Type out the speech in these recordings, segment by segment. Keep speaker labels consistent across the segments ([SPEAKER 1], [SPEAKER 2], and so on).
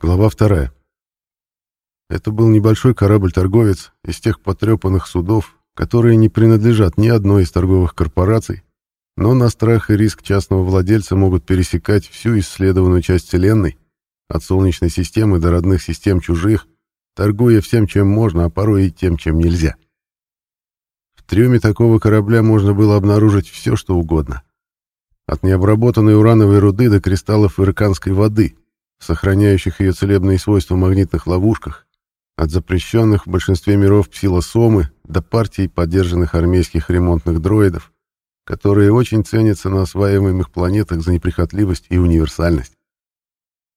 [SPEAKER 1] Глава вторая. Это был небольшой корабль-торговец из тех потрепанных судов, которые не принадлежат ни одной из торговых корпораций, но на страх и риск частного владельца могут пересекать всю исследованную часть Вселенной, от Солнечной системы до родных систем чужих, торгуя всем, чем можно, а порой и тем, чем нельзя. В трюме такого корабля можно было обнаружить все, что угодно. От необработанной урановой руды до кристаллов ирканской воды, сохраняющих ее целебные свойства в магнитных ловушках, от запрещенных в большинстве миров псилосомы до партий поддержанных армейских ремонтных дроидов, которые очень ценятся на осваиваемых планетах за неприхотливость и универсальность.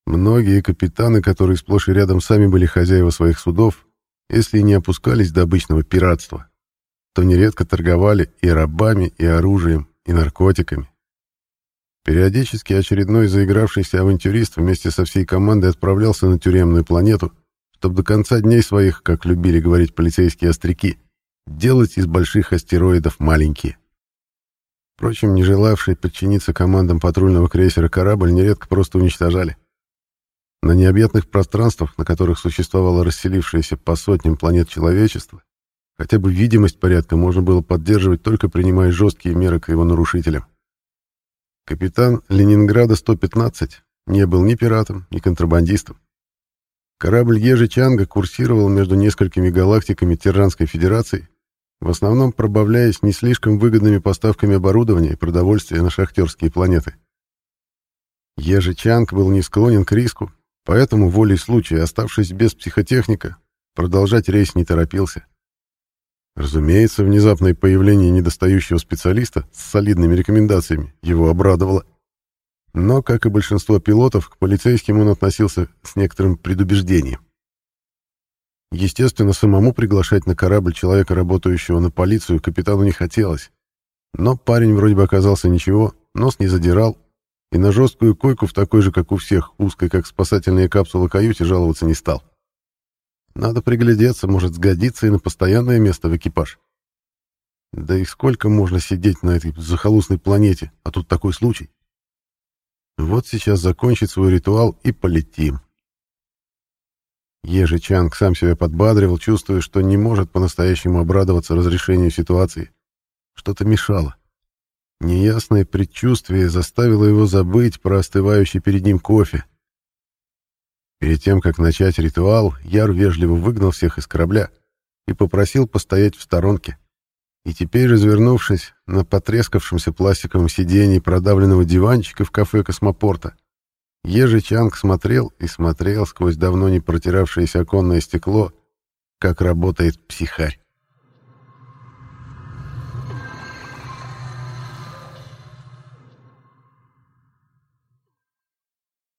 [SPEAKER 1] Многие капитаны, которые сплошь и рядом сами были хозяева своих судов, если не опускались до обычного пиратства, то нередко торговали и рабами, и оружием, и наркотиками. Периодически очередной заигравшийся авантюрист вместе со всей командой отправлялся на тюремную планету, чтобы до конца дней своих, как любили говорить полицейские остряки, делать из больших астероидов маленькие. Впрочем, не желавший подчиниться командам патрульного крейсера корабль нередко просто уничтожали. На необъятных пространствах, на которых существовало расселившееся по сотням планет человечества, хотя бы видимость порядка можно было поддерживать только принимая жесткие меры к его нарушителям. Капитан Ленинграда-115 не был ни пиратом, ни контрабандистом. Корабль Ежи Чанга курсировал между несколькими галактиками Терранской Федерации, в основном пробавляясь не слишком выгодными поставками оборудования и продовольствия на шахтерские планеты. Ежи Чанг был не склонен к риску, поэтому волей случая, оставшись без психотехника, продолжать рейс не торопился. Разумеется, внезапное появление недостающего специалиста с солидными рекомендациями его обрадовало. Но, как и большинство пилотов, к полицейским он относился с некоторым предубеждением. Естественно, самому приглашать на корабль человека, работающего на полицию, капитану не хотелось. Но парень вроде бы оказался ничего, нос не задирал, и на жесткую койку в такой же, как у всех, узкой, как спасательные капсулы каюте, жаловаться не стал. Надо приглядеться, может сгодиться и на постоянное место в экипаж. Да и сколько можно сидеть на этой захолустной планете, а тут такой случай. Вот сейчас закончит свой ритуал и полетим. Ежи Чанг сам себя подбадривал, чувствуя, что не может по-настоящему обрадоваться разрешению ситуации. Что-то мешало. Неясное предчувствие заставило его забыть про остывающий перед ним кофе. Перед тем, как начать ритуал, Яр вежливо выгнал всех из корабля и попросил постоять в сторонке. И теперь, развернувшись на потрескавшемся пластиковом сиденье продавленного диванчика в кафе космопорта, Ежи Чанг смотрел и смотрел сквозь давно не протиравшееся оконное стекло, как работает психарь.